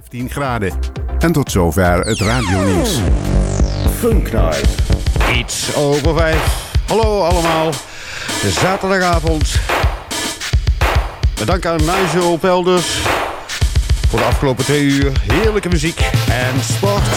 15 graden. En tot zover het radionieuws. Funk Night. Iets over vijf. Hallo allemaal. Zaterdagavond. Bedankt aan Nigel Pelders voor de afgelopen twee uur. Heerlijke muziek en sport.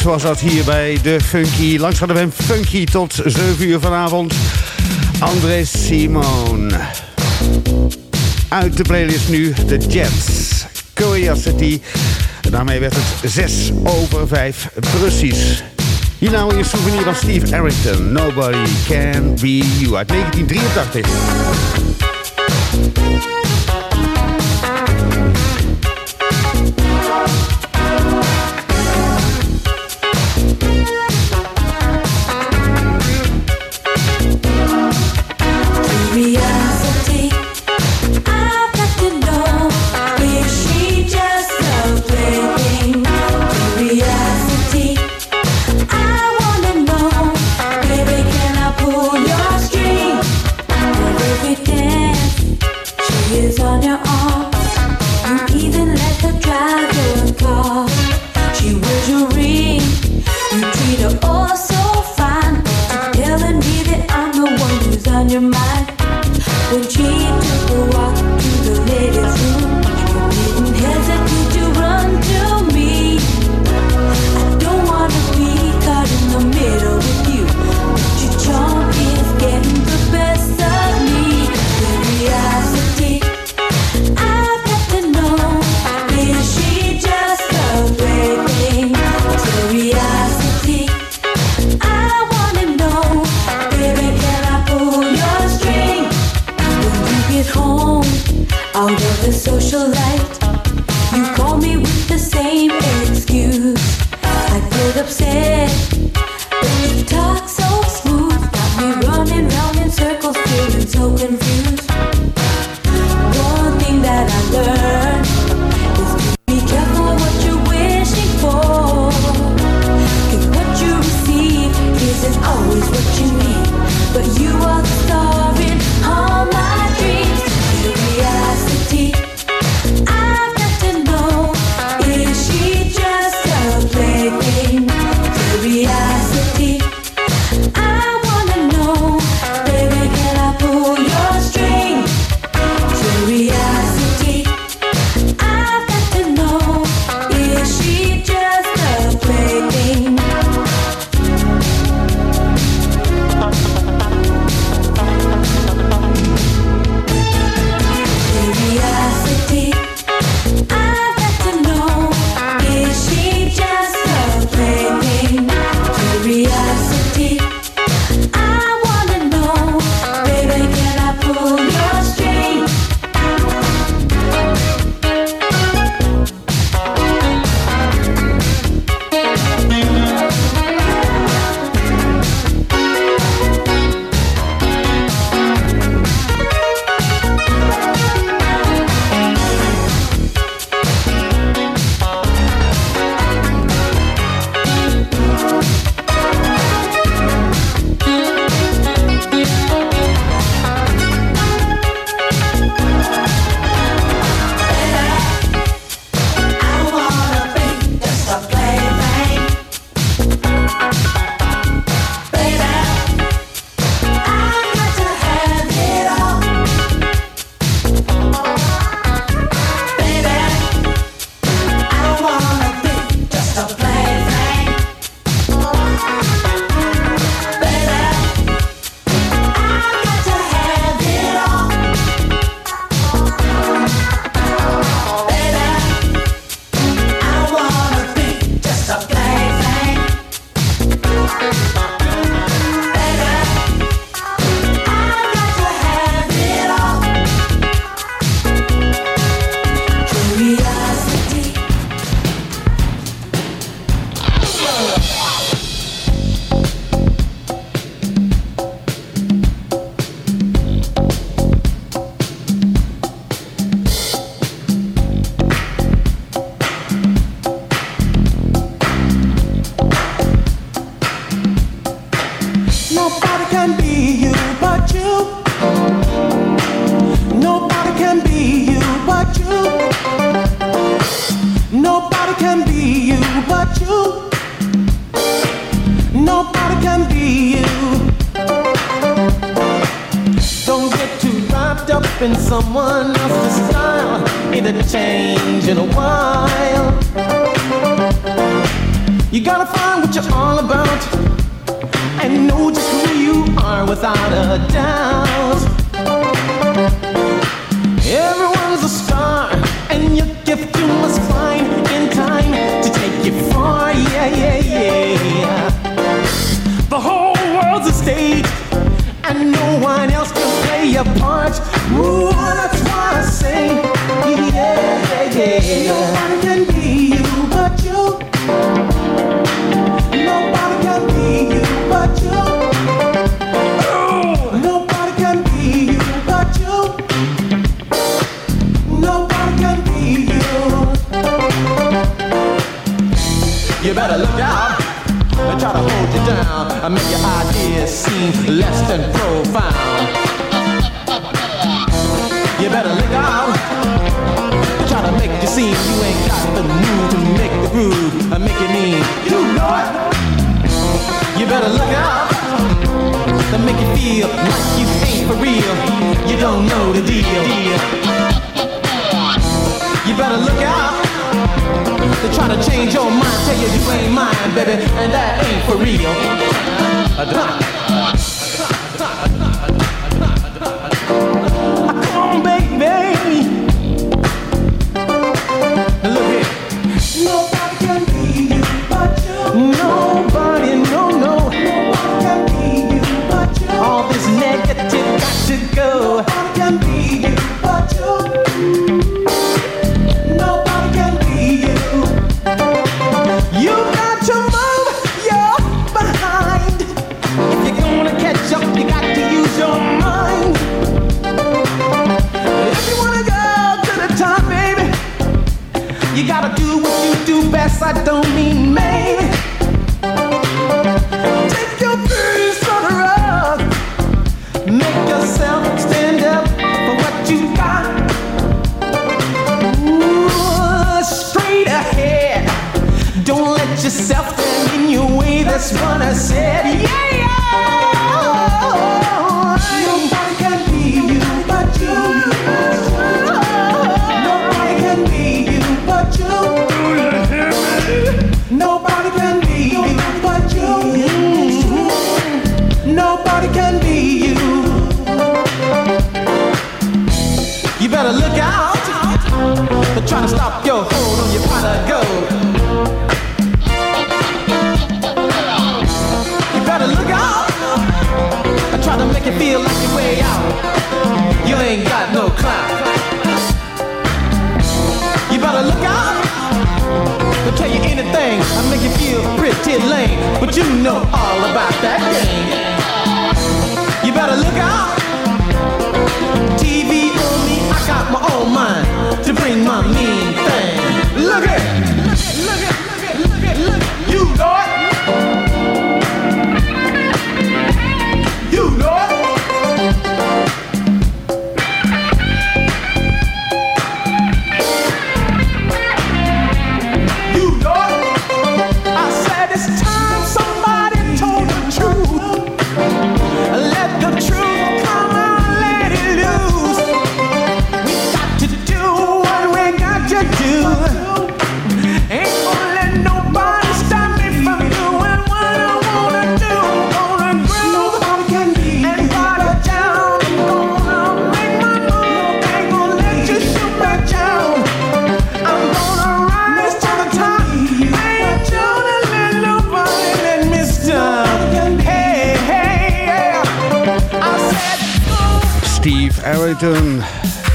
Pussycat was dat hier bij de Funky. Langs hadden we Funky tot 7 uur vanavond. André Simon. Uit de playlist nu de Jets. Curiosity. Daarmee werd het 6 over 5 precies. Hier nou een souvenir van Steve Arrington. Nobody can be you uit 1983. Less than profound. You better look out and try to make you seem you ain't got the mood to make the groove and make it mean you know it. You better look out to make you feel like you ain't for real. You don't know the deal. You better look out. They try to change your mind, tell you you ain't mine, baby, and that ain't for real. Come feel like you're way out. You ain't got no clout. You better look out. They'll tell you anything. I make you feel pretty lame. But you know all about that game. You better look out. TV on me, I got my own mind to bring my mean thing. Look at,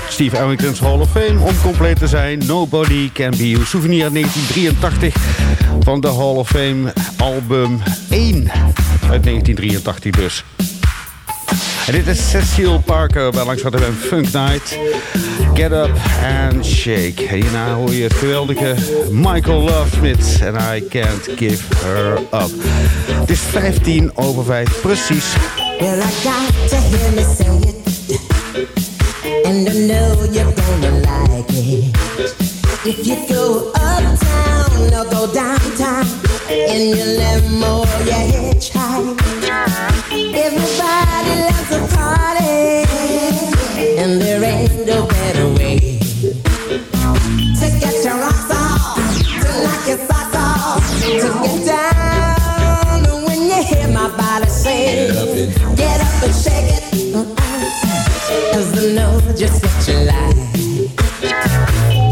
Steve Arrington's Hall of Fame. Om compleet te zijn, Nobody Can Be You. Souvenir 1983 van de Hall of Fame album 1. Uit 1983 dus. En dit is Cecile Parker bij Langs wat Funk Night. Get Up and Shake. En hierna hoor je het geweldige Michael Lovesmith. En I Can't Give Her Up. Het is 15 over 5, precies. I to hear it. And I know you're gonna like it. If you go uptown or go downtown in your limo, you hitchhike. Everybody loves a party, and there ain't no better way to get your rocks off, to knock your socks off, to get down. And when you hear my body say, get up and shake it just what you like.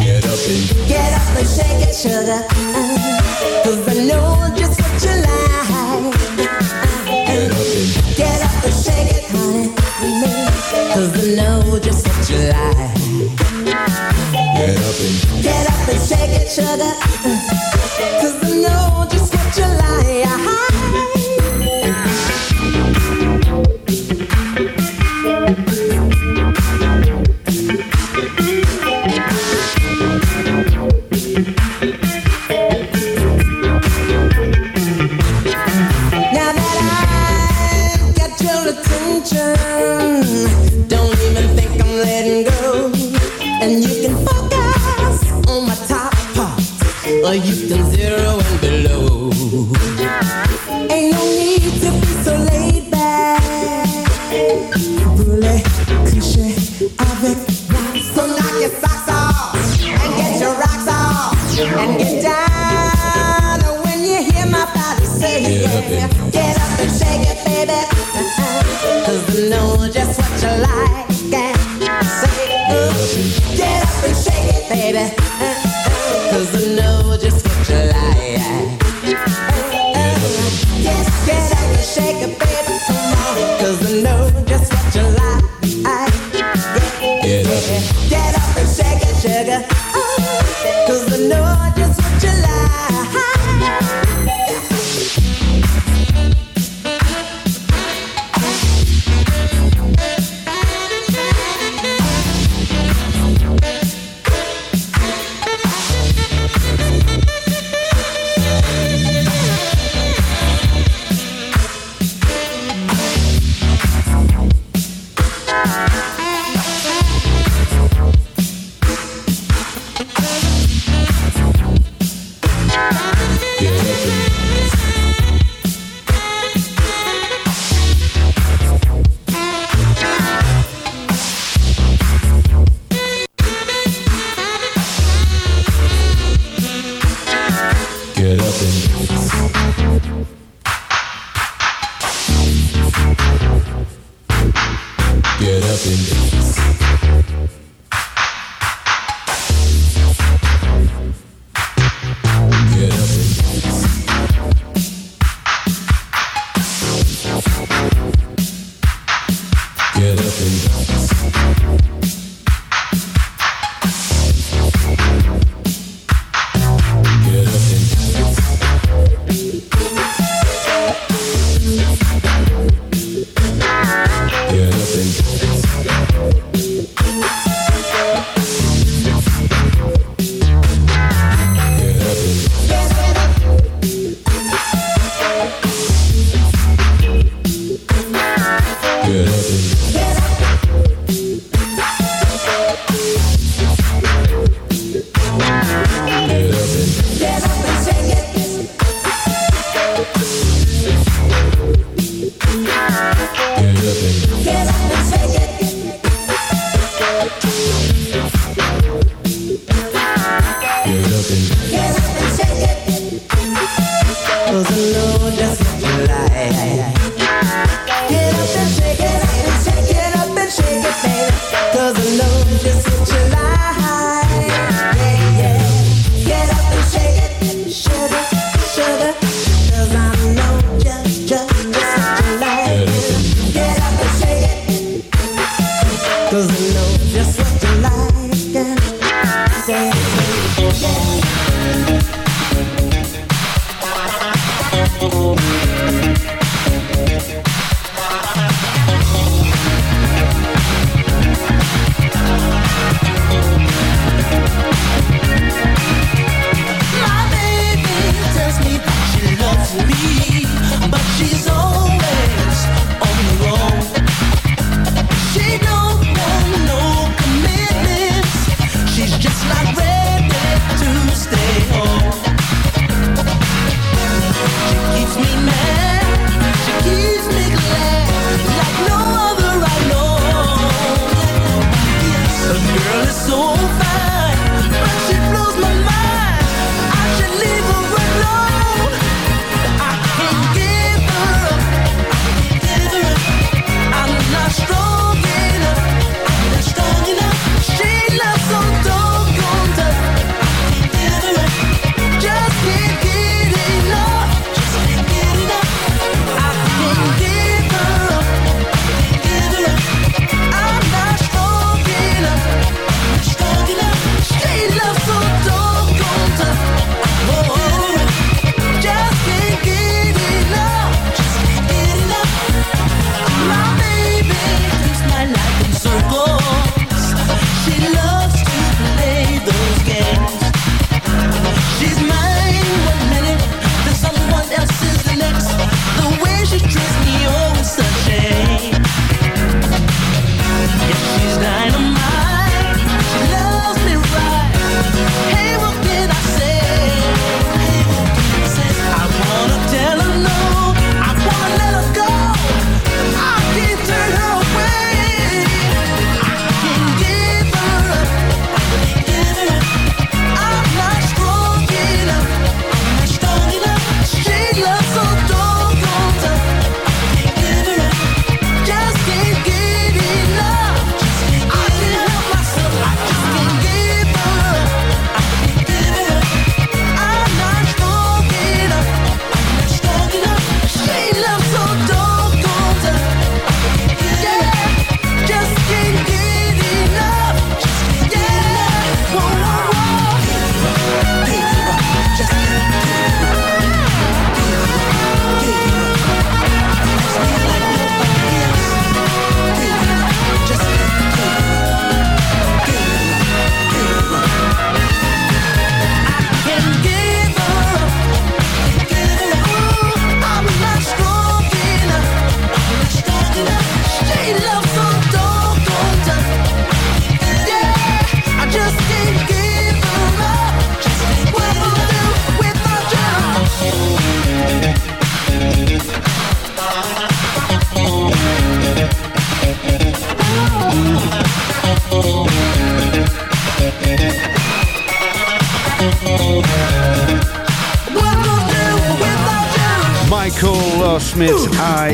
Get up and get up and shake it, I know just. Get up and get up and shake it, I know just. Get up and get up and shake it, sugar.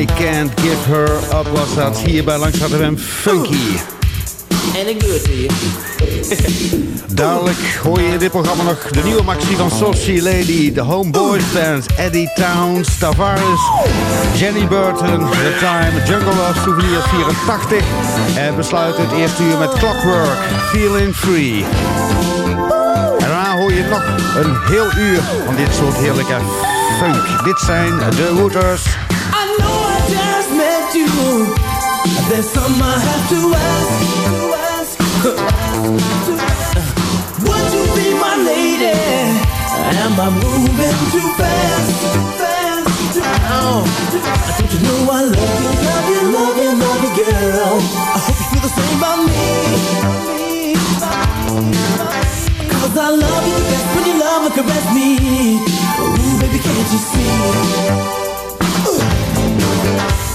I Can't Give Her Up was dat hier bij Langs hem Funky. Ain't it good to you? Dadelijk hoor je in dit programma nog de nieuwe maxi van Saucy Lady, de Homeboys Band, Eddie Towns, Tavares, Jenny Burton, The Time, Jungle Love Souvenir 84 en we sluiten het eerste uur met Clockwork, Feeling Free. En daarna hoor je nog een heel uur van dit soort heerlijke funk. Dit zijn de Wooters. There's some I have to ask. To ask. Would you be my lady? Am I moving too fast? Fast. Oh, don't you know I love you, love you, love you, love you, girl? I hope you feel the same about me. Cause I love you best when you love and caress me. Ooh, baby, can't you see? I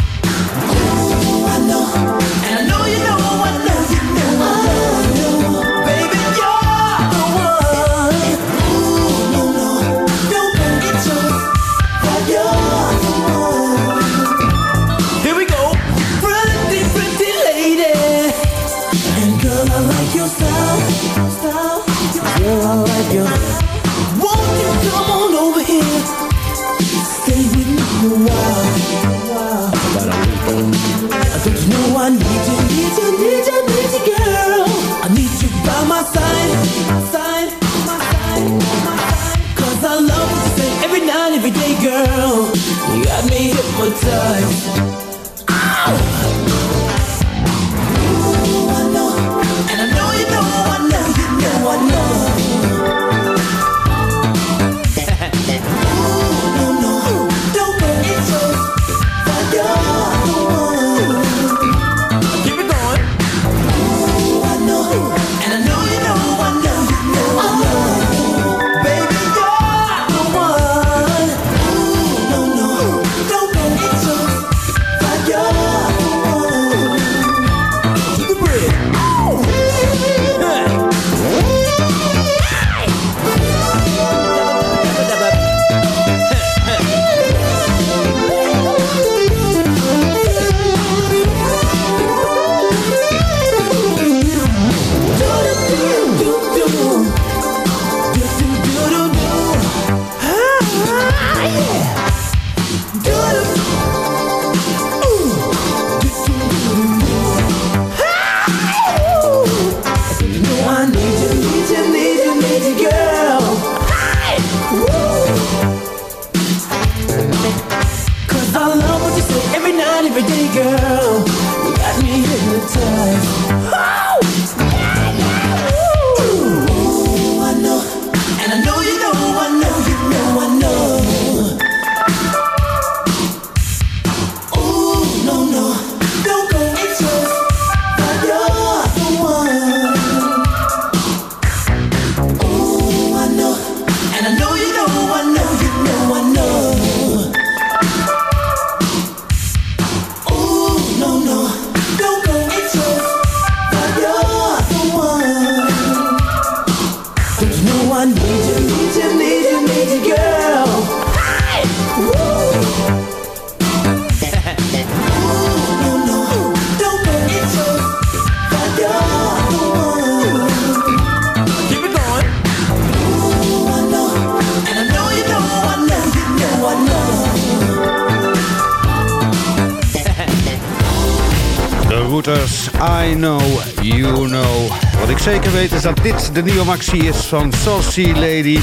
dat dit de nieuwe maxi is van Saucy Lady.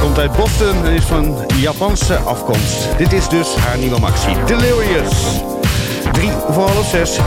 Komt uit Boston en is van Japanse afkomst. Dit is dus haar nieuwe maxi. Delirious. 3 voor half 6.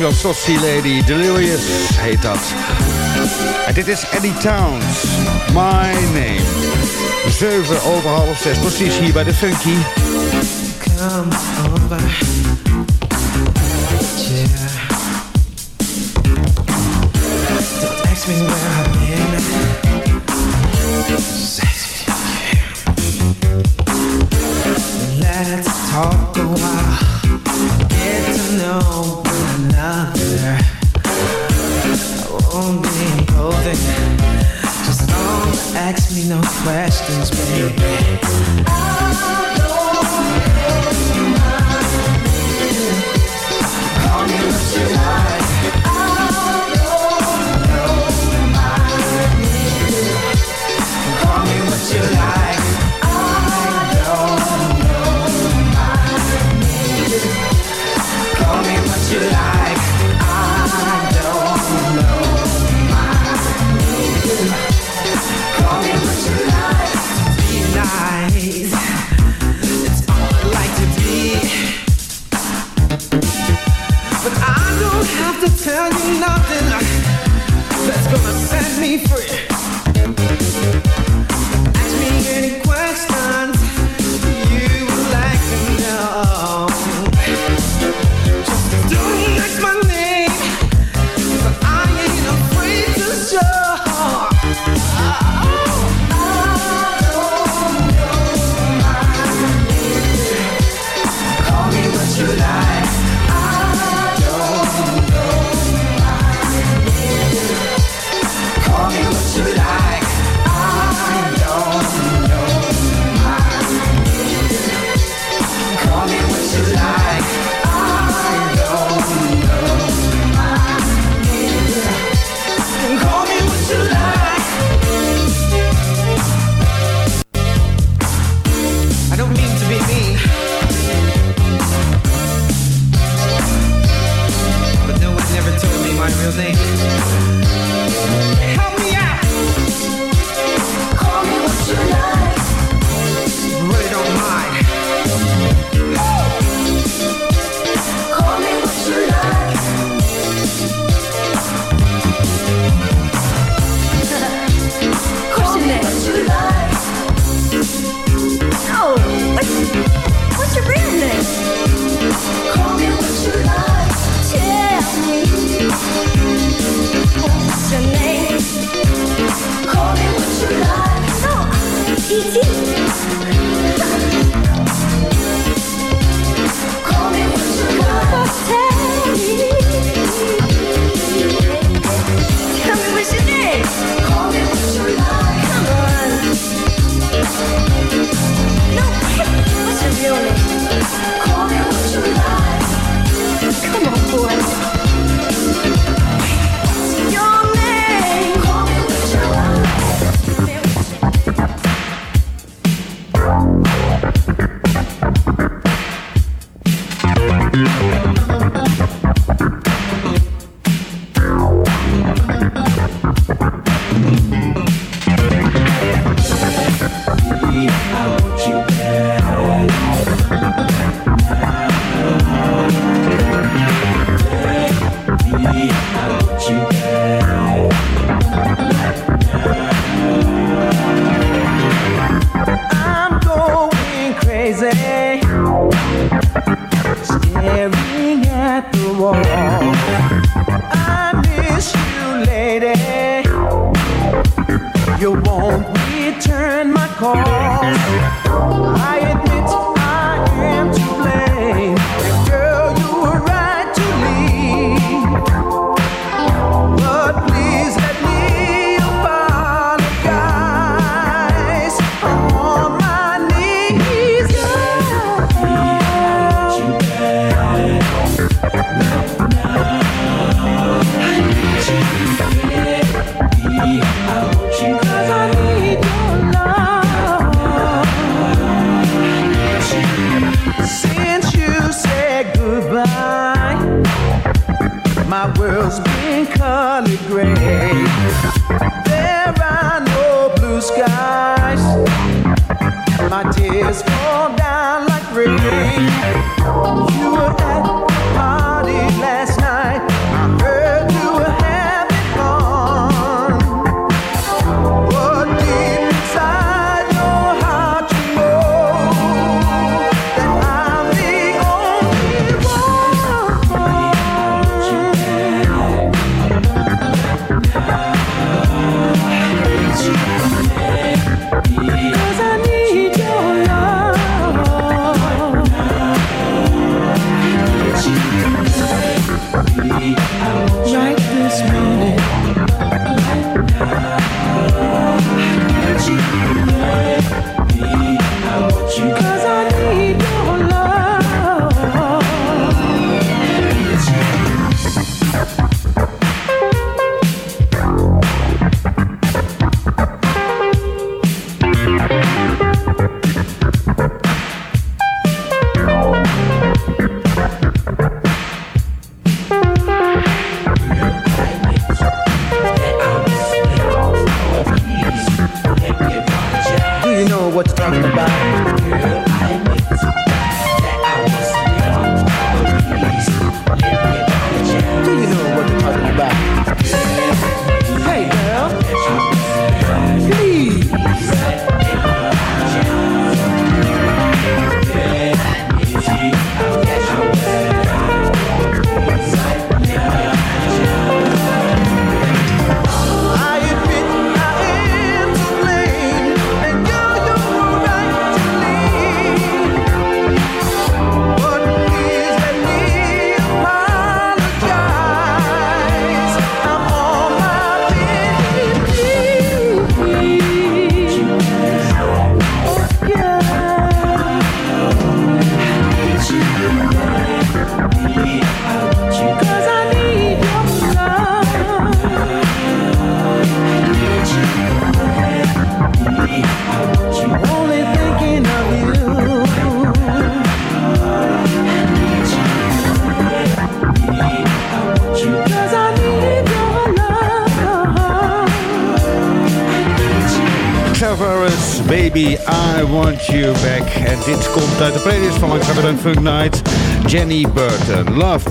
van Lady. Delirious heet dat. En dit is Eddie Towns. My name. zeven over half zes. Precies hier bij de Funky. Come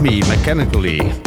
Me Mechanically.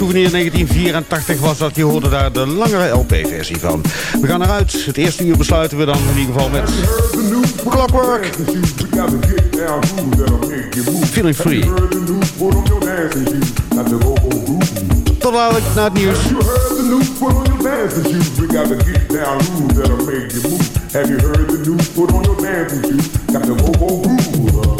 Souvenir 1984 was dat. Je hoorde daar de langere LP-versie van. We gaan eruit. Het eerste uur besluiten we dan in ieder geval met... Clockwork! Feeling free. Tot dadelijk na het nieuws. Have you heard the new put on your dancing shoes? Got the go-go groove.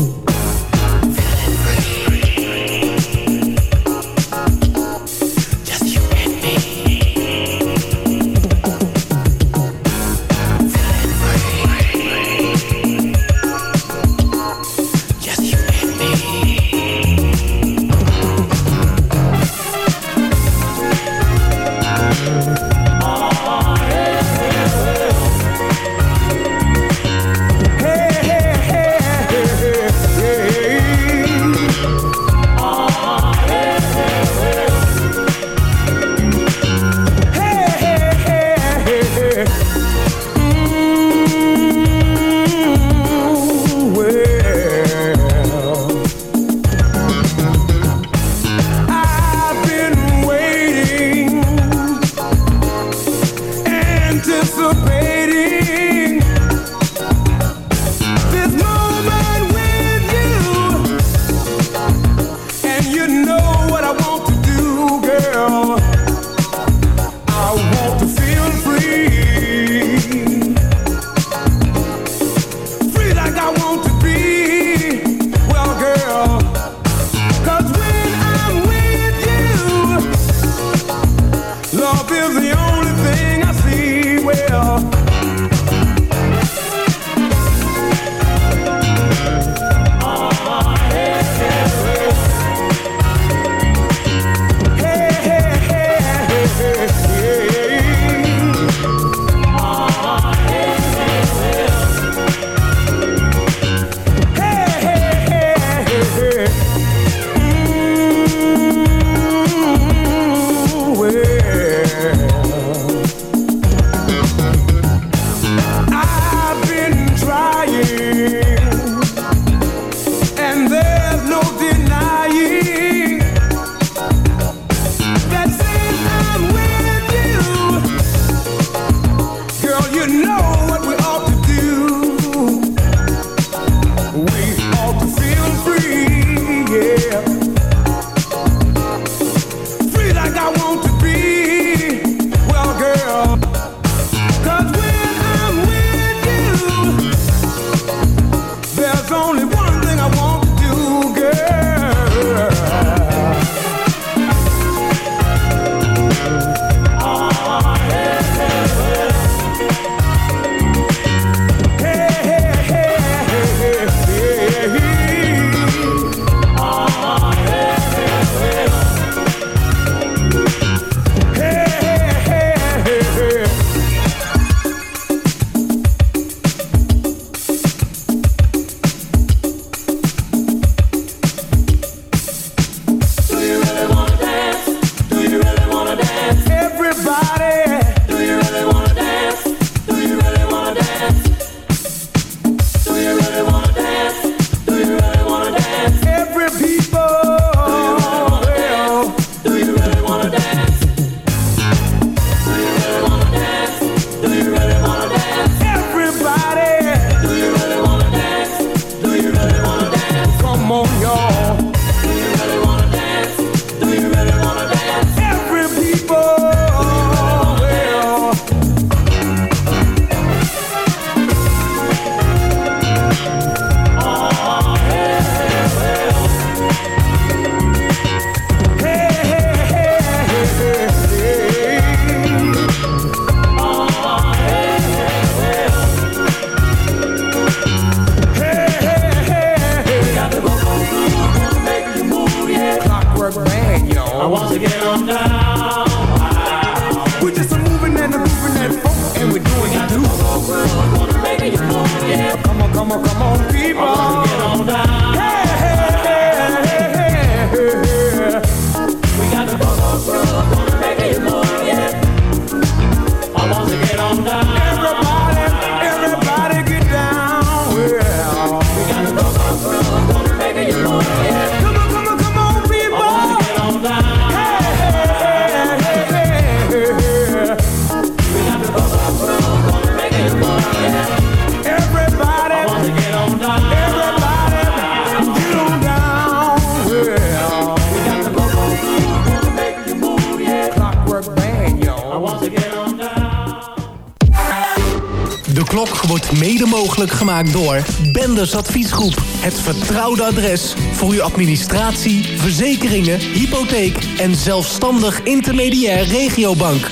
Door Benders Adviesgroep. Het vertrouwde adres voor uw administratie, verzekeringen, hypotheek en zelfstandig intermediair regiobank.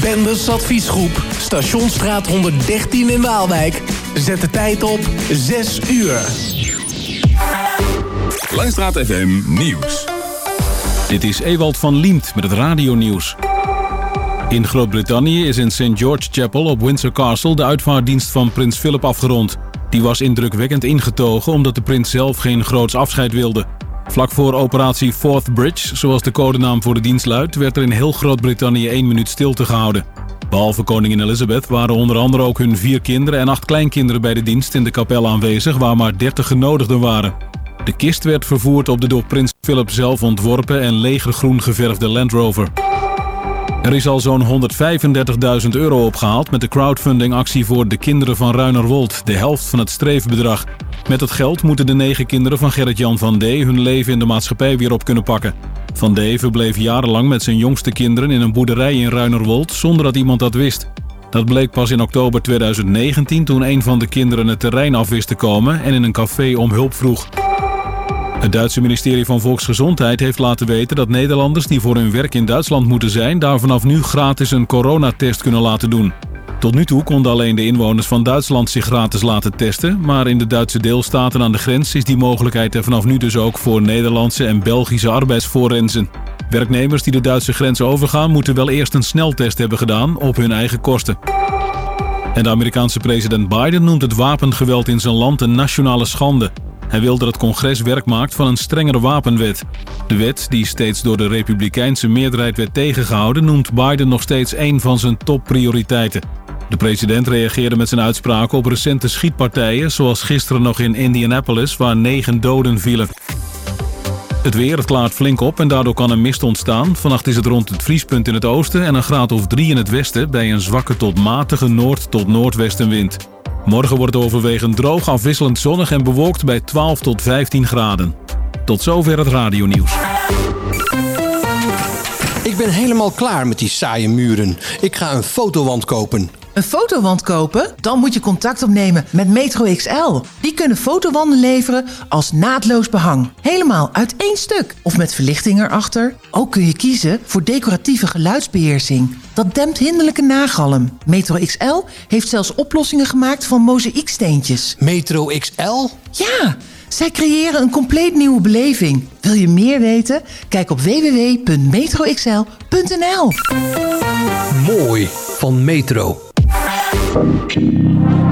Benders Adviesgroep, Stationsstraat 113 in Waalwijk. Zet de tijd op 6 uur. Langstraat FM Nieuws. Dit is Ewald van Liemt met het radionieuws. In Groot-Brittannië is in St. George Chapel op Windsor Castle de uitvaartdienst van prins Philip afgerond. Die was indrukwekkend ingetogen omdat de prins zelf geen groots afscheid wilde. Vlak voor operatie Fourth Bridge, zoals de codenaam voor de dienst luidt, werd er in heel Groot-Brittannië één minuut stilte gehouden. Behalve koningin Elizabeth waren onder andere ook hun vier kinderen en acht kleinkinderen bij de dienst in de kapel aanwezig, waar maar 30 genodigden waren. De kist werd vervoerd op de door prins Philip zelf ontworpen en legergroen geverfde Land Rover. Er is al zo'n 135.000 euro opgehaald met de crowdfundingactie voor de kinderen van Ruinerwold, de helft van het streefbedrag. Met het geld moeten de negen kinderen van Gerrit-Jan van D. hun leven in de maatschappij weer op kunnen pakken. Van D. verbleef jarenlang met zijn jongste kinderen in een boerderij in Ruinerwold zonder dat iemand dat wist. Dat bleek pas in oktober 2019 toen een van de kinderen het terrein af wist te komen en in een café om hulp vroeg. Het Duitse ministerie van Volksgezondheid heeft laten weten dat Nederlanders die voor hun werk in Duitsland moeten zijn, daar vanaf nu gratis een coronatest kunnen laten doen. Tot nu toe konden alleen de inwoners van Duitsland zich gratis laten testen, maar in de Duitse deelstaten aan de grens is die mogelijkheid er vanaf nu dus ook voor Nederlandse en Belgische arbeidsvoorrenzen. Werknemers die de Duitse grens overgaan moeten wel eerst een sneltest hebben gedaan op hun eigen kosten. En de Amerikaanse president Biden noemt het wapengeweld in zijn land een nationale schande. Hij wil dat het congres werk maakt van een strengere wapenwet. De wet, die steeds door de republikeinse meerderheid werd tegengehouden, noemt Biden nog steeds een van zijn topprioriteiten. De president reageerde met zijn uitspraken op recente schietpartijen, zoals gisteren nog in Indianapolis, waar negen doden vielen. Het weer, het klaart flink op en daardoor kan een mist ontstaan. Vannacht is het rond het vriespunt in het oosten en een graad of drie in het westen... bij een zwakke tot matige noord- tot noordwestenwind. Morgen wordt overwegend droog, afwisselend zonnig en bewolkt bij 12 tot 15 graden. Tot zover het radionieuws. Ik ben helemaal klaar met die saaie muren. Ik ga een fotowand kopen. Een fotowand kopen? Dan moet je contact opnemen met Metro XL. Die kunnen fotowanden leveren als naadloos behang. Helemaal uit één stuk. Of met verlichting erachter. Ook kun je kiezen voor decoratieve geluidsbeheersing. Dat dempt hinderlijke nagalm. Metro XL heeft zelfs oplossingen gemaakt van mozaïeksteentjes. Metro XL? Ja, zij creëren een compleet nieuwe beleving. Wil je meer weten? Kijk op www.metroxl.nl Mooi van Metro. Thank you.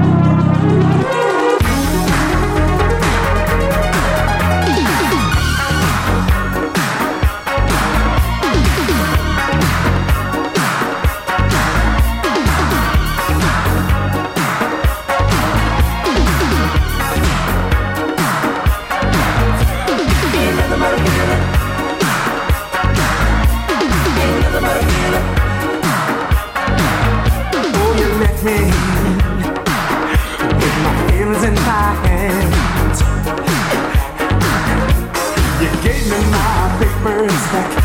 Check.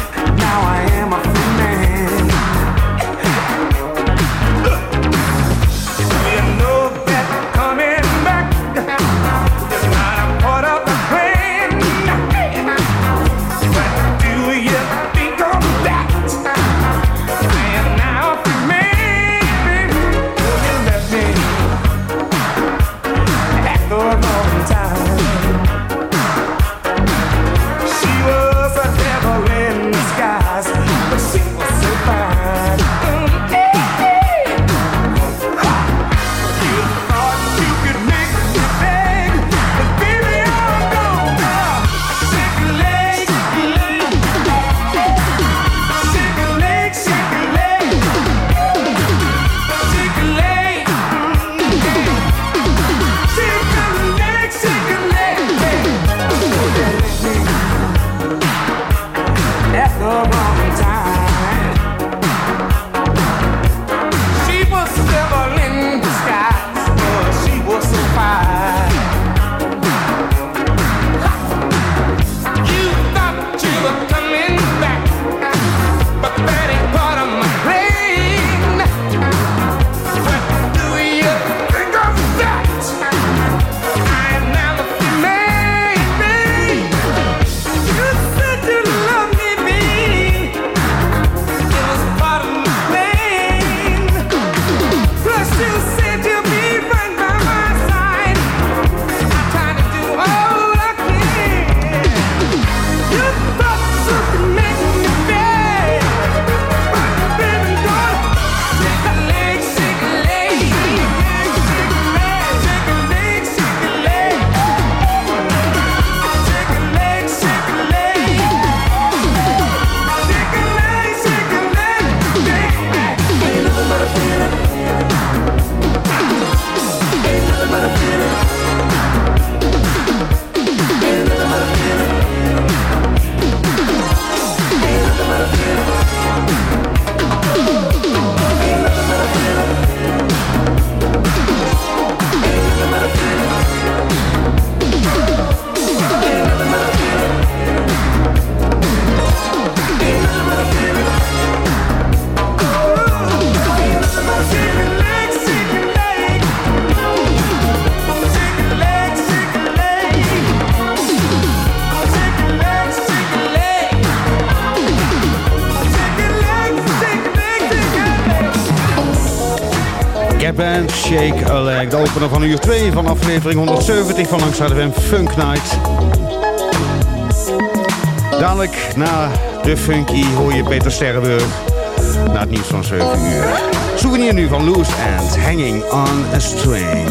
opener van uur 2 van aflevering 170 van Langs FM Funk Night. Dadelijk na de funky hoor je Peter Sterrenburg na het nieuws van 7 uur. Souvenir nu van Loose and Hanging on a String.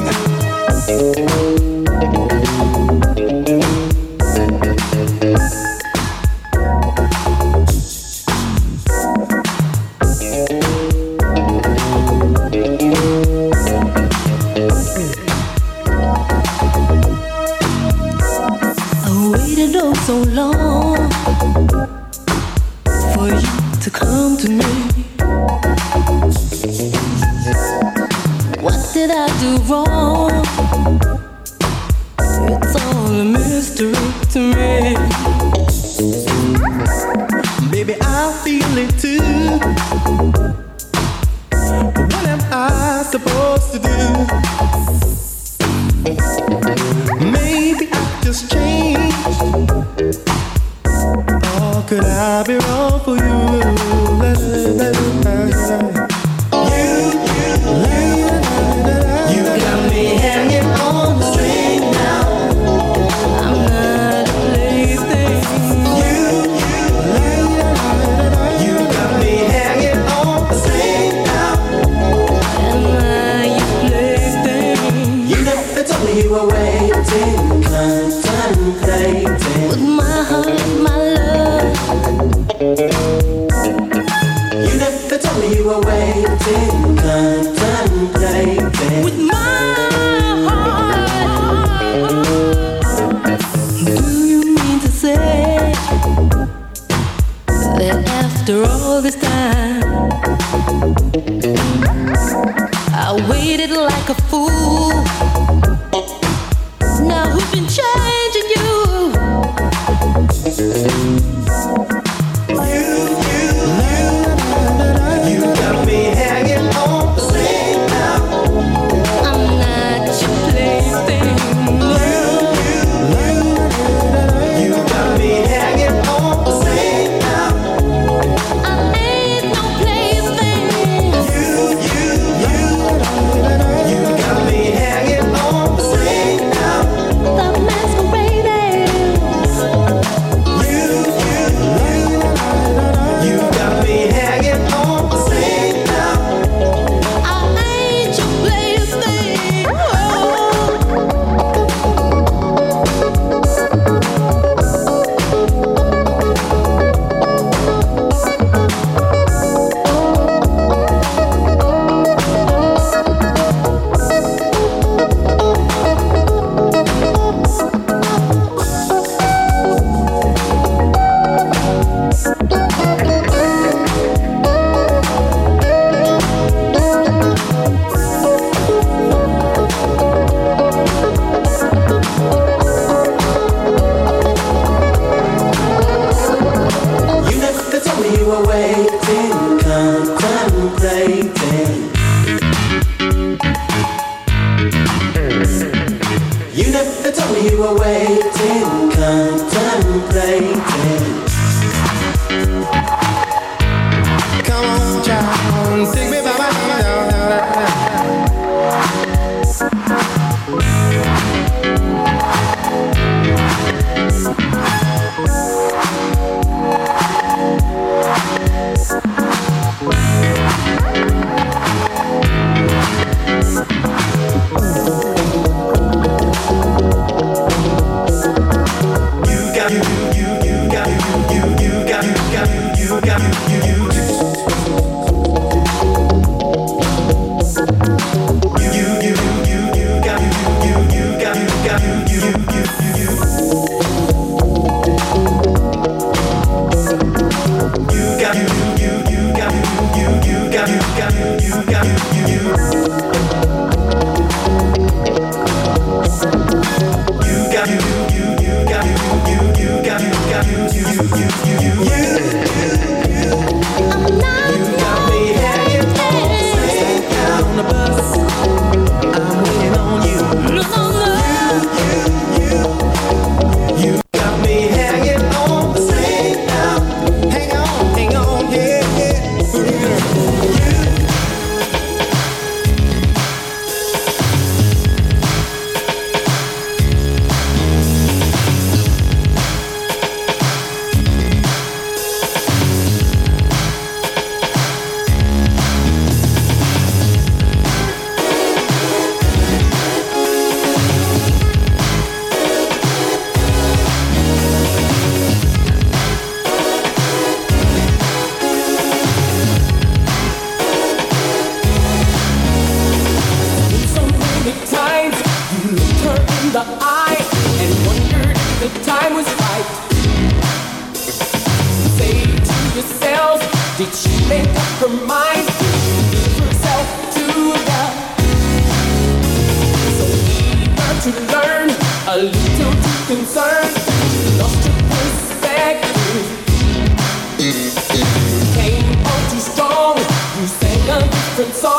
ooh. a little too concerned. Lost your perspective. Came on too strong. You sang a different song.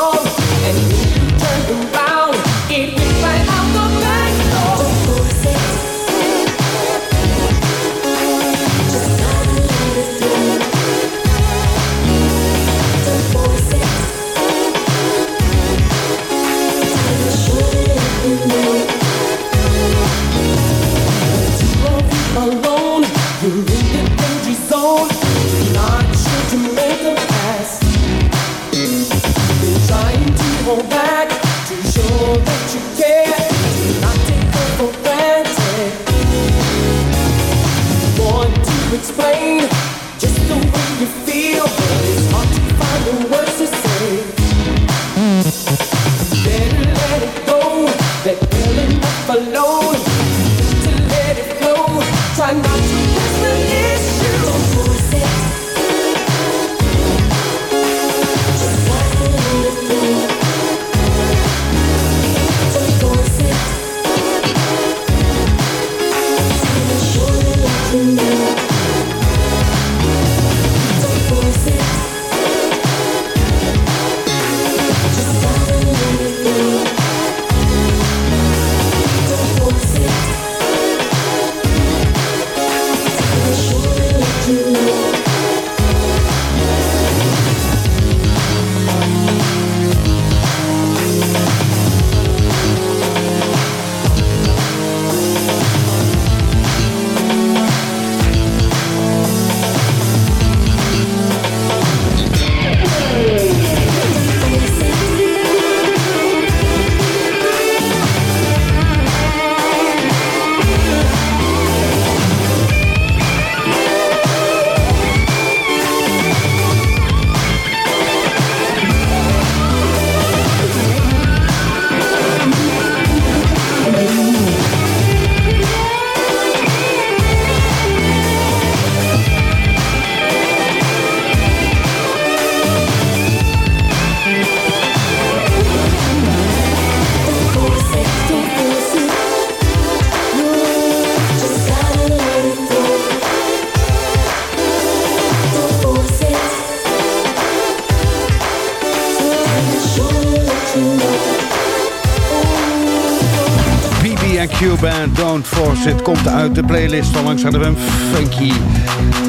It, komt uit de playlist van langs een funky.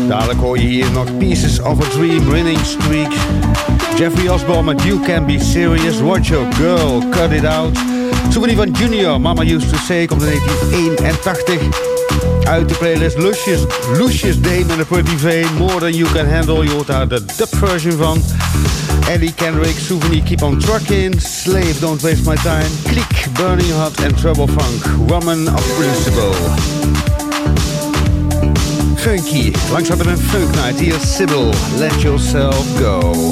Dadelijk hoor je hier nog Pieces of a Dream, Winning Streak. Jeffrey Osborne You Can Be Serious, Watch Your Girl, Cut It Out. Souvenir van Junior, Mama Used to Say, komt in 1981. Uit de playlist Lucius, Lucius Dame en de Pretty Vane, More Than You Can Handle. Je hoort daar de dub version van. Eddie Kendrick, Souvenir Keep On Truckin', Slave Don't Waste My Time, Click, Burning Hot en Trouble Funk, Woman of Principle. Funky, hadden we een Funk Night, hier Sybil, Let Yourself Go.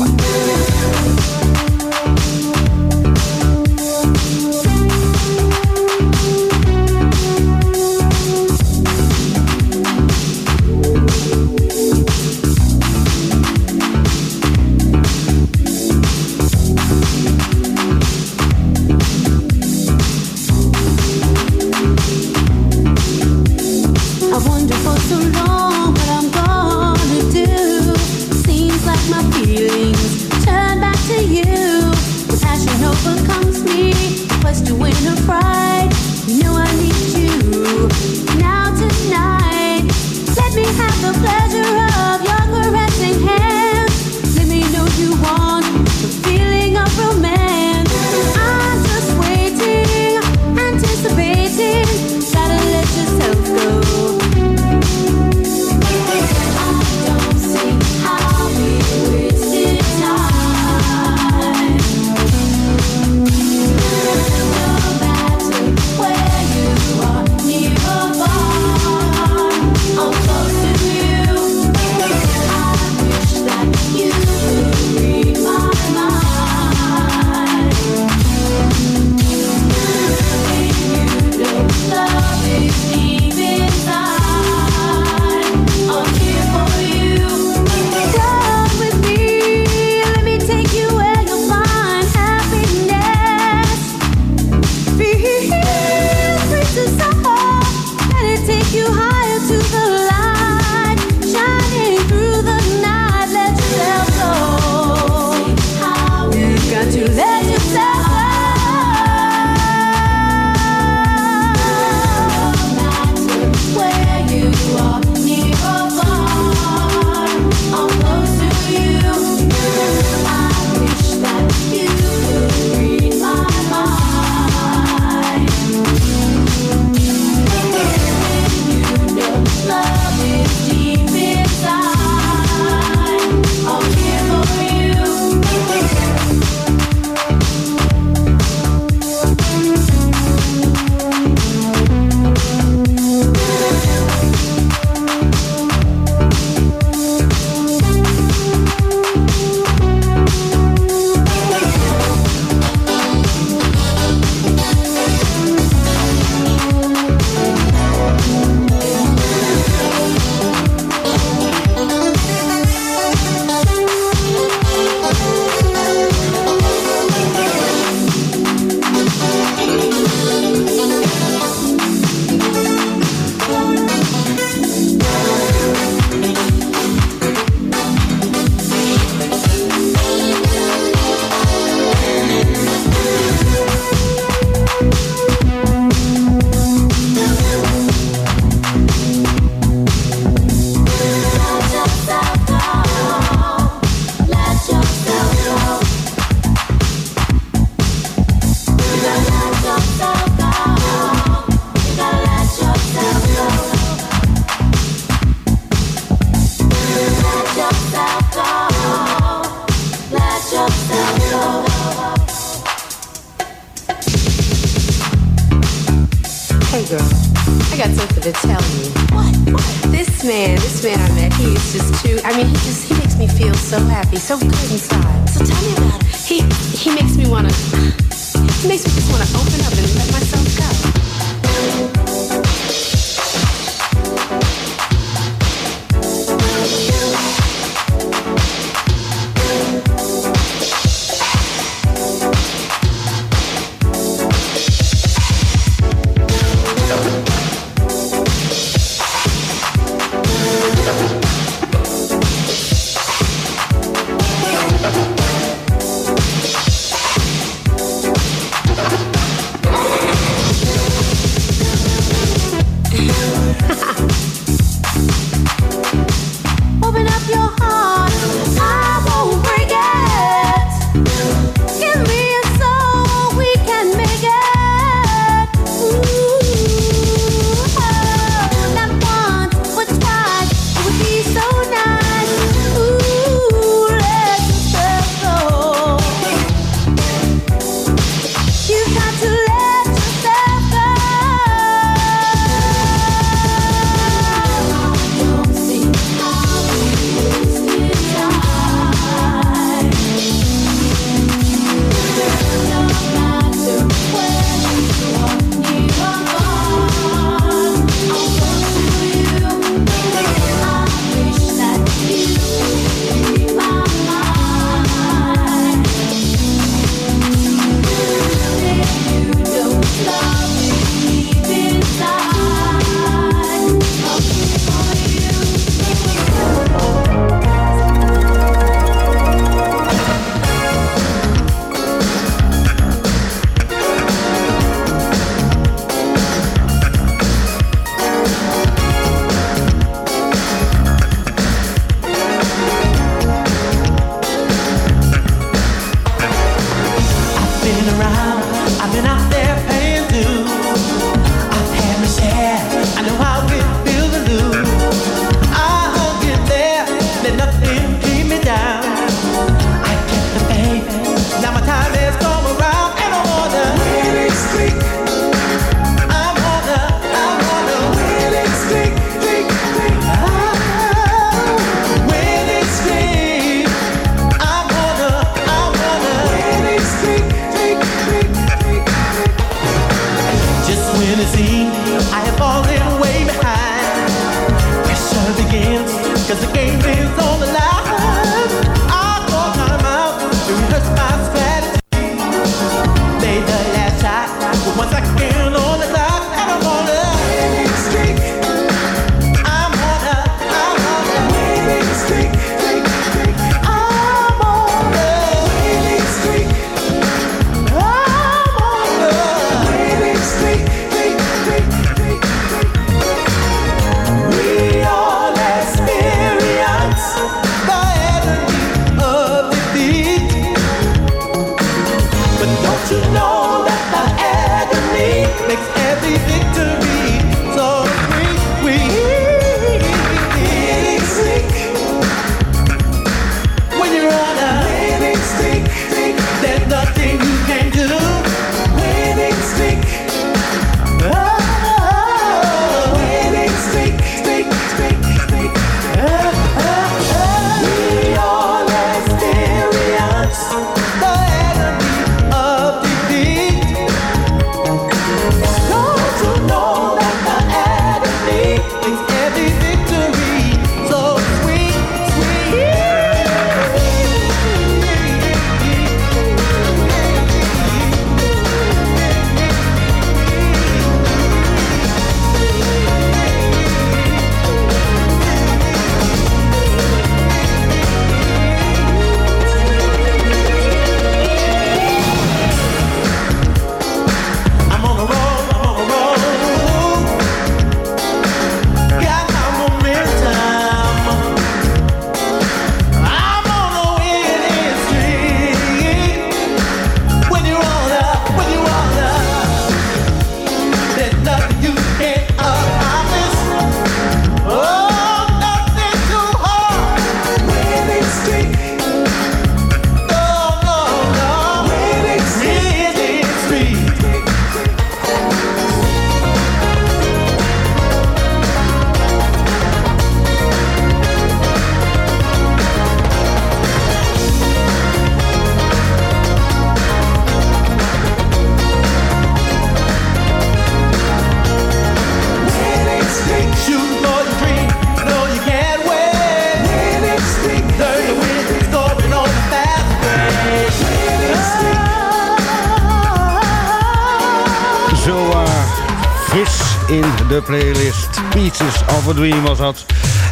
Dream was dat.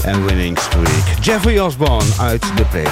En Winning Streak. Jeffrey Osborne uit de play.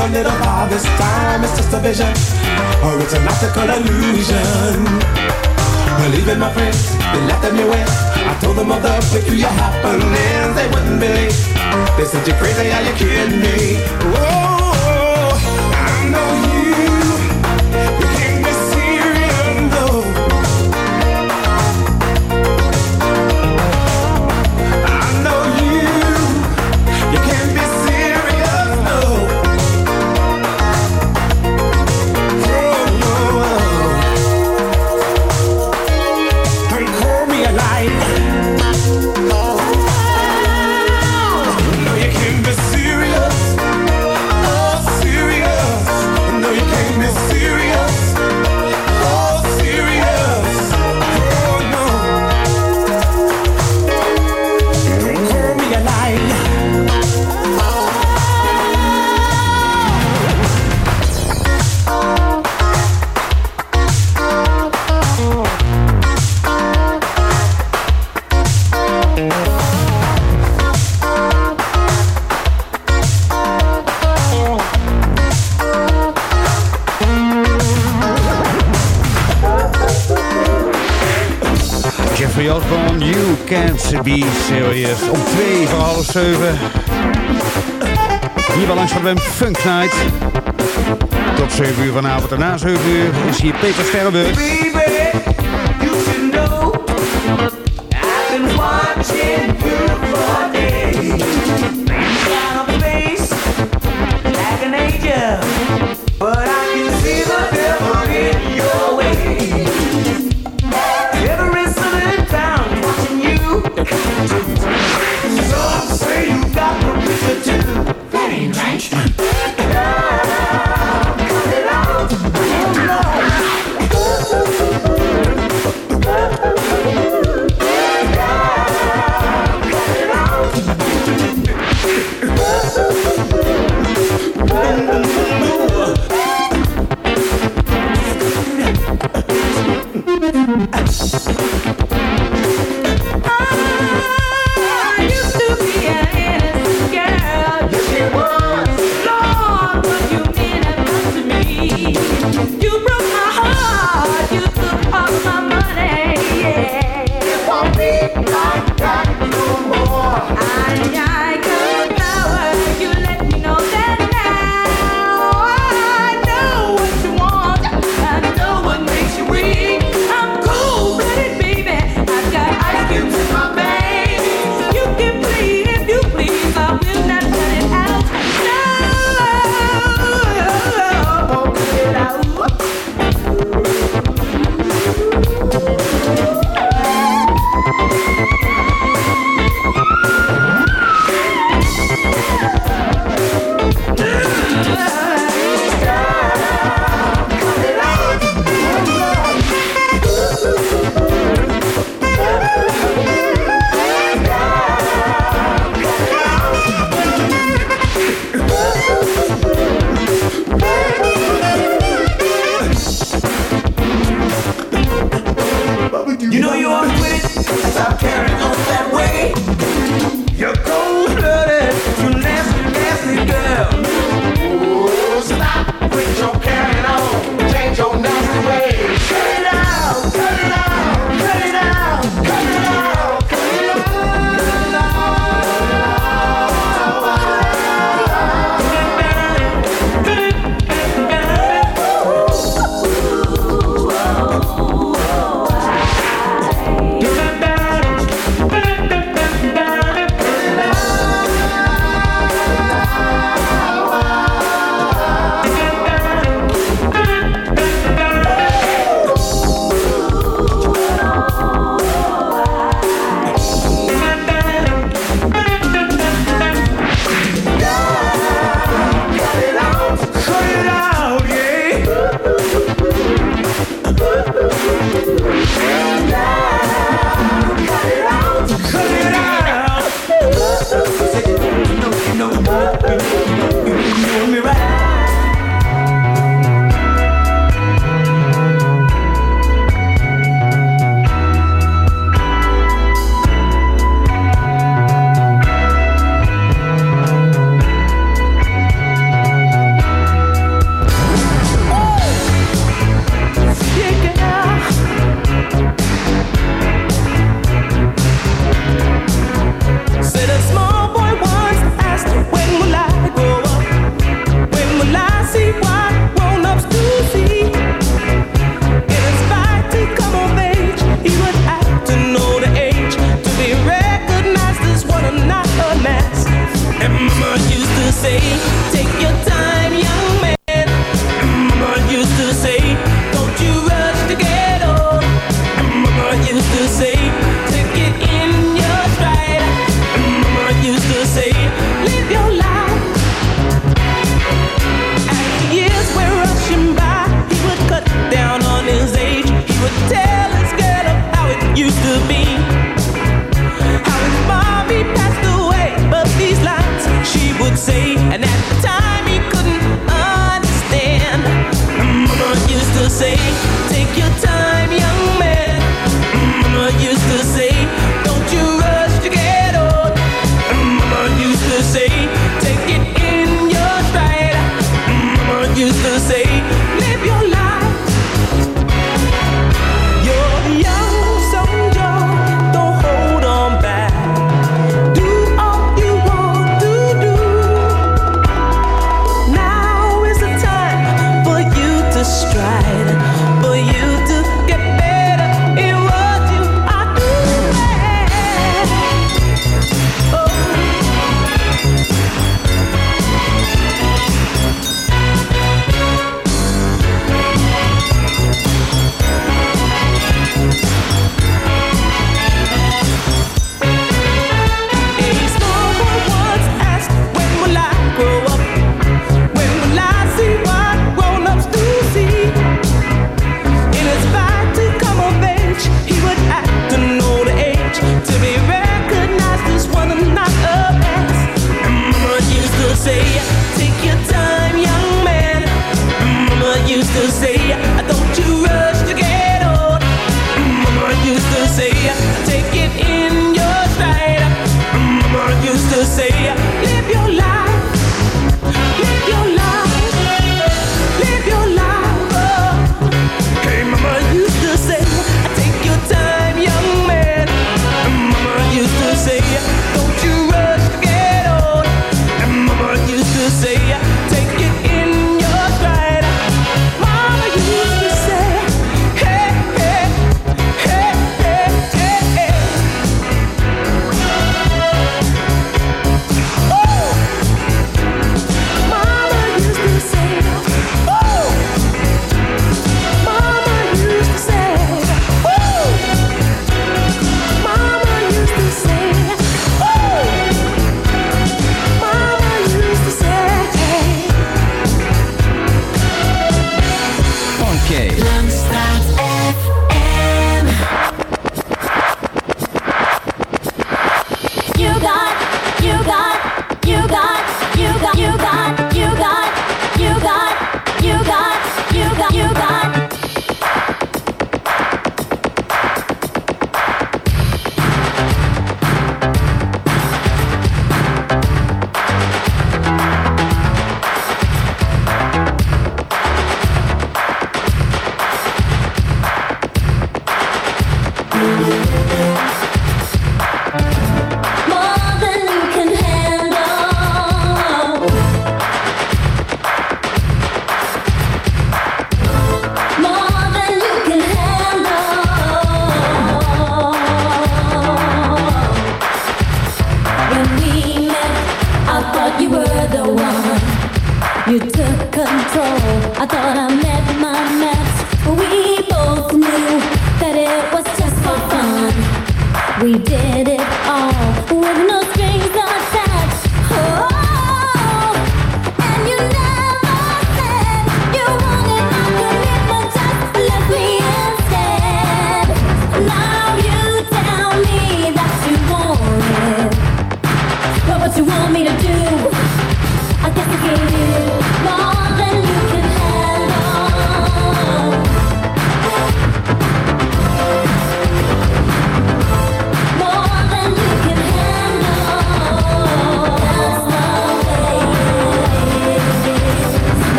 I'm a little high this time, it's just a vision, or it's an optical illusion. Believe it, my friends, they laughed at me when I told them of the peculiar happenings they wouldn't believe. They said you're crazy, are you kidding me? Whoa. eerst. Om twee van half zeven. Hier wel langs van Wem Funk Night. Tot zeven uur vanavond. En na zeven uur is hier Peter Sterrenburg.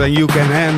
and you can end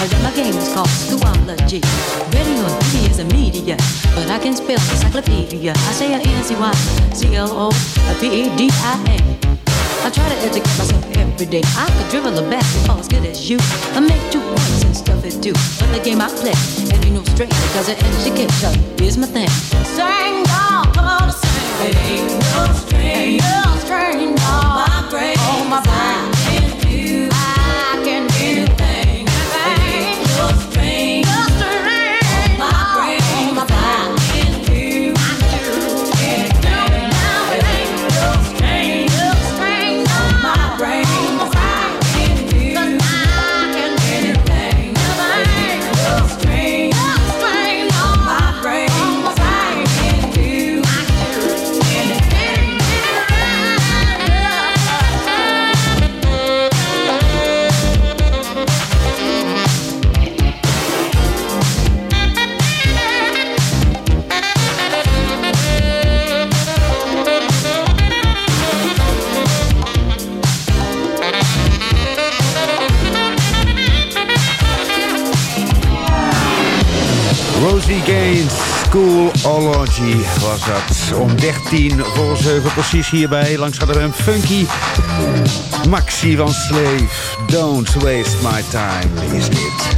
I my game is called zoology. Radio is a media, but I can spell encyclopedia. I say a N-C-Y-C-L-O-P-E-D-I-A. I try to educate myself every day. I could dribble a basketball as good as you. I make two points and stuff it too. But the game I play, and you know straight, because of education is my thing. Sing, y'all, come on, sing. It ain't no stranger, stranger. Jesse Gaines, Schoolology was dat. Om 13 voor 7 precies hierbij. Langs hadden we een funky Maxi van Slave. Don't waste my time is dit.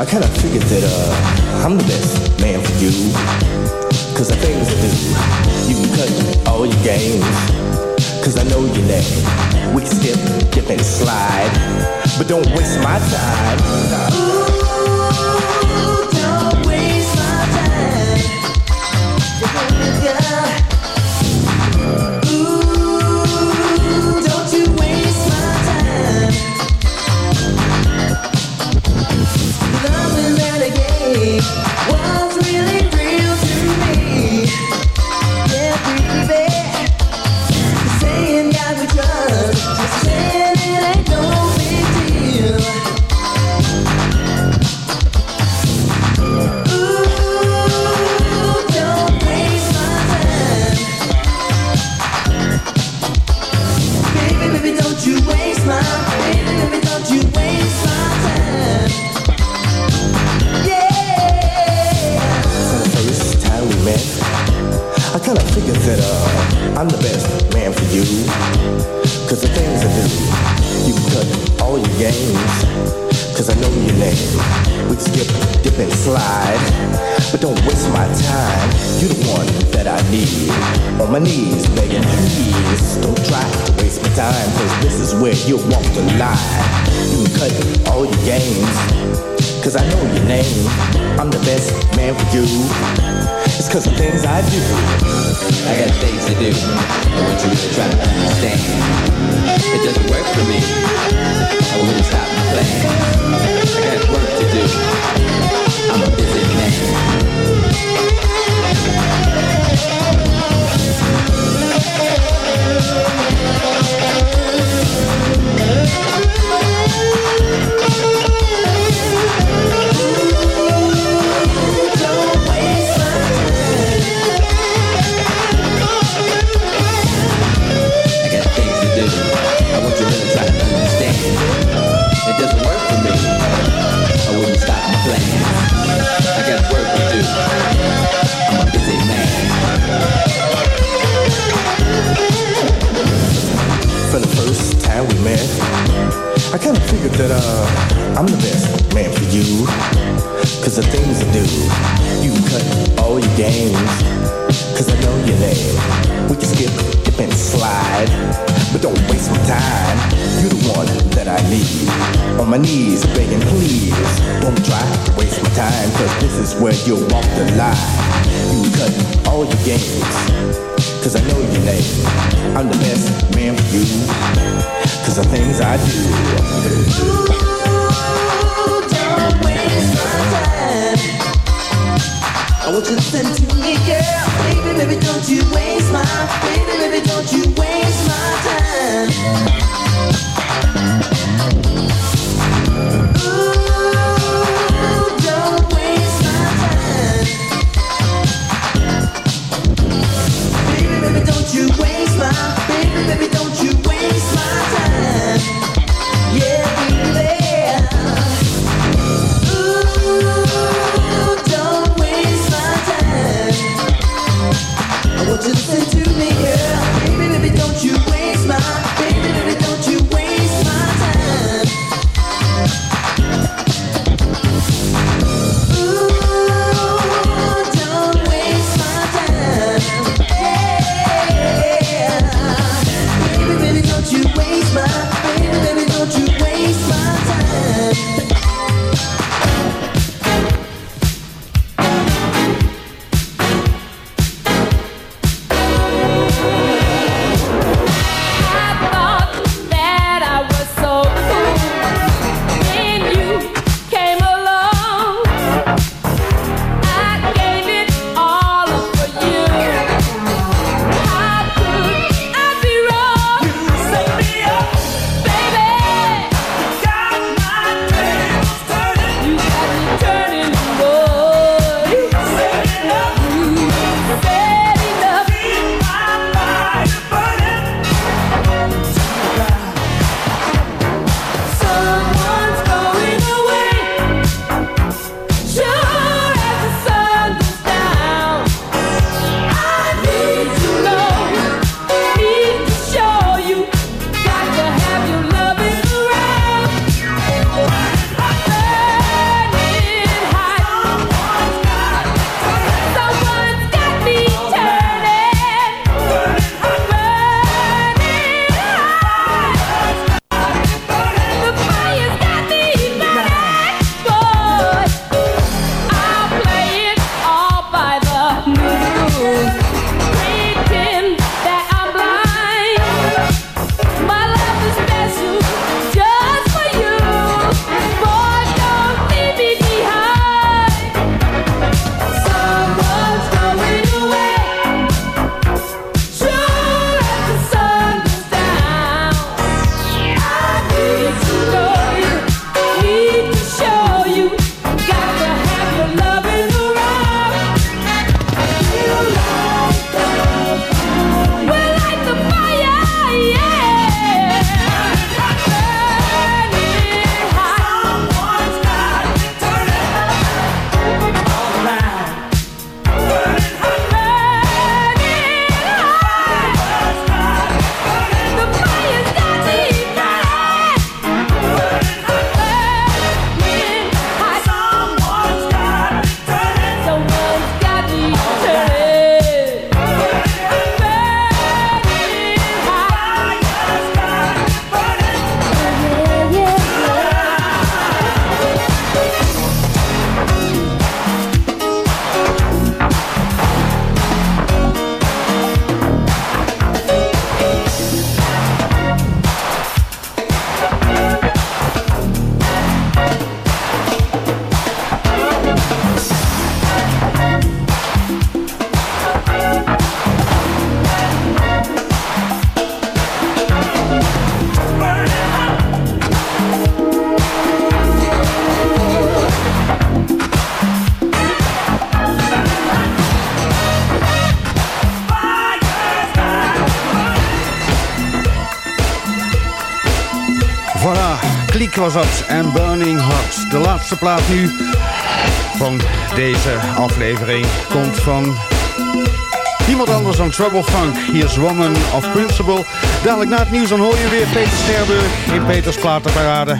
I kind of figured that uh, I'm the best man for you. Cause I things to do. You can cut all your games. Cause I know your name. We can skip, dip, and slide. But don't waste my time. You'll walk the line. You cut all your games, cause I know your name. I'm the best man for you. It's cause of things I do. I got things to do. I want you to try to understand. It doesn't work for me. I wouldn't stop my plan. I got work to do. I'm a busy man. I kinda figured that uh I'm the best man for you. Cause the things I do, you cut all your games. Cause I know your name. We can skip, dip and slide. But don't waste my time. You're the one that I need. On my knees, begging, please. Don't try to waste my time. Cause this is where you'll walk the line. You cut all your games. Cause I know your name. I'm the best man for you. Cause the things I do. Ooh, Don't waste my time. I want you to listen to me, girl. Baby, baby, don't you waste my, baby, baby, don't you waste my time. Was dat. En Burning Hot. De laatste plaat nu van deze aflevering komt van niemand anders dan Trouble Funk. Hier is Woman of Principle. Dadelijk na het nieuws dan hoor je weer Peter Sterburg in Peters Platenparade.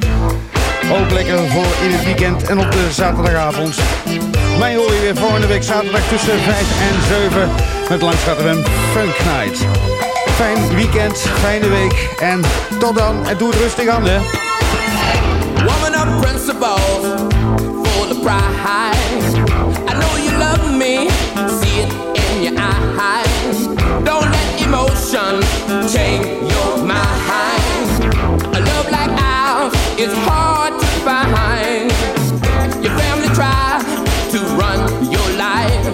Ook lekker voor in het weekend en op de zaterdagavond. Mij hoor je weer volgende week zaterdag tussen 5 en 7 met langs gaat er een Funk Night. Fijn weekend, fijne week en tot dan. En doe het rustig aan hè. Woman of principles, full of pride. I know you love me, see it in your eyes. Don't let emotion change your mind. A love like ours is hard to find. Your family try to run your life.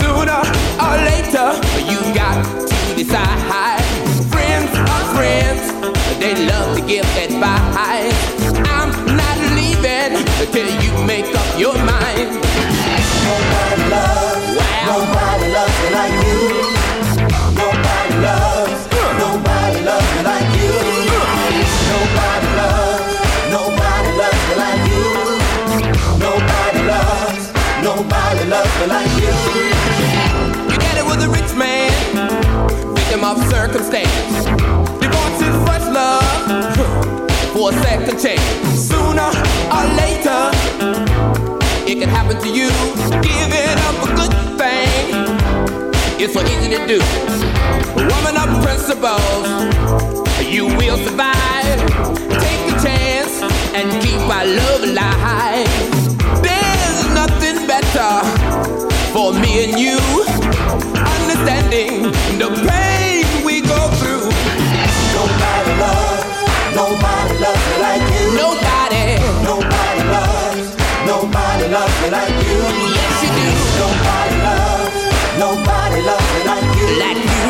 Sooner or later, you got to decide. Friends are friends, they love to give advice. I'm not leaving till you make up your mind. Nobody loves, nobody loves me like you. Nobody loves, nobody loves me like you. Nobody loves, nobody loves me like you. Nobody loves, nobody loves me like you. You get it with a rich man, victim of circumstance. For a second chance. Sooner or later, it can happen to you. Giving up a good thing, it's so easy to do. Woman of principles, you will survive. Take the chance and keep our love alive. There's nothing better for me and you. Understanding the pain we go through. Nobody loves, nobody loves me like you. Nobody, nobody loves, nobody loves me like you. Yes, you do. Nobody loves, nobody loves me like you. Like you.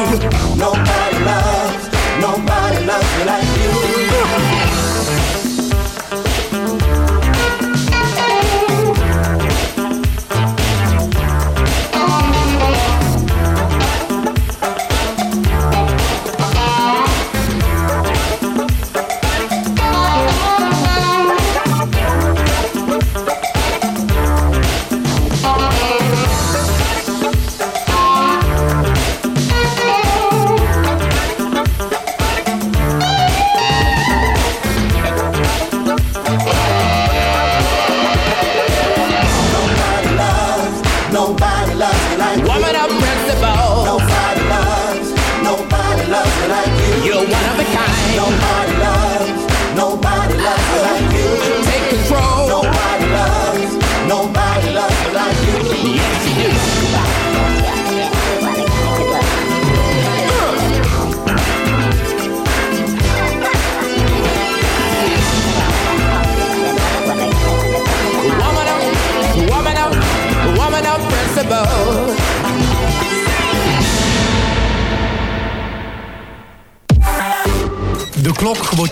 Nobody loves, nobody loves me like you.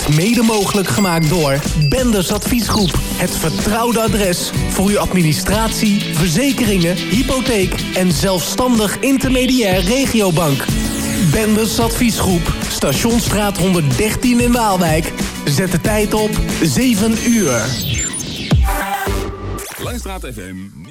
Mede mogelijk gemaakt door Benders Adviesgroep. Het vertrouwde adres voor uw administratie, verzekeringen, hypotheek en zelfstandig intermediair regiobank. Benders Adviesgroep, Stationsstraat 113 in Waalwijk. Zet de tijd op 7 uur. Langstraat FM.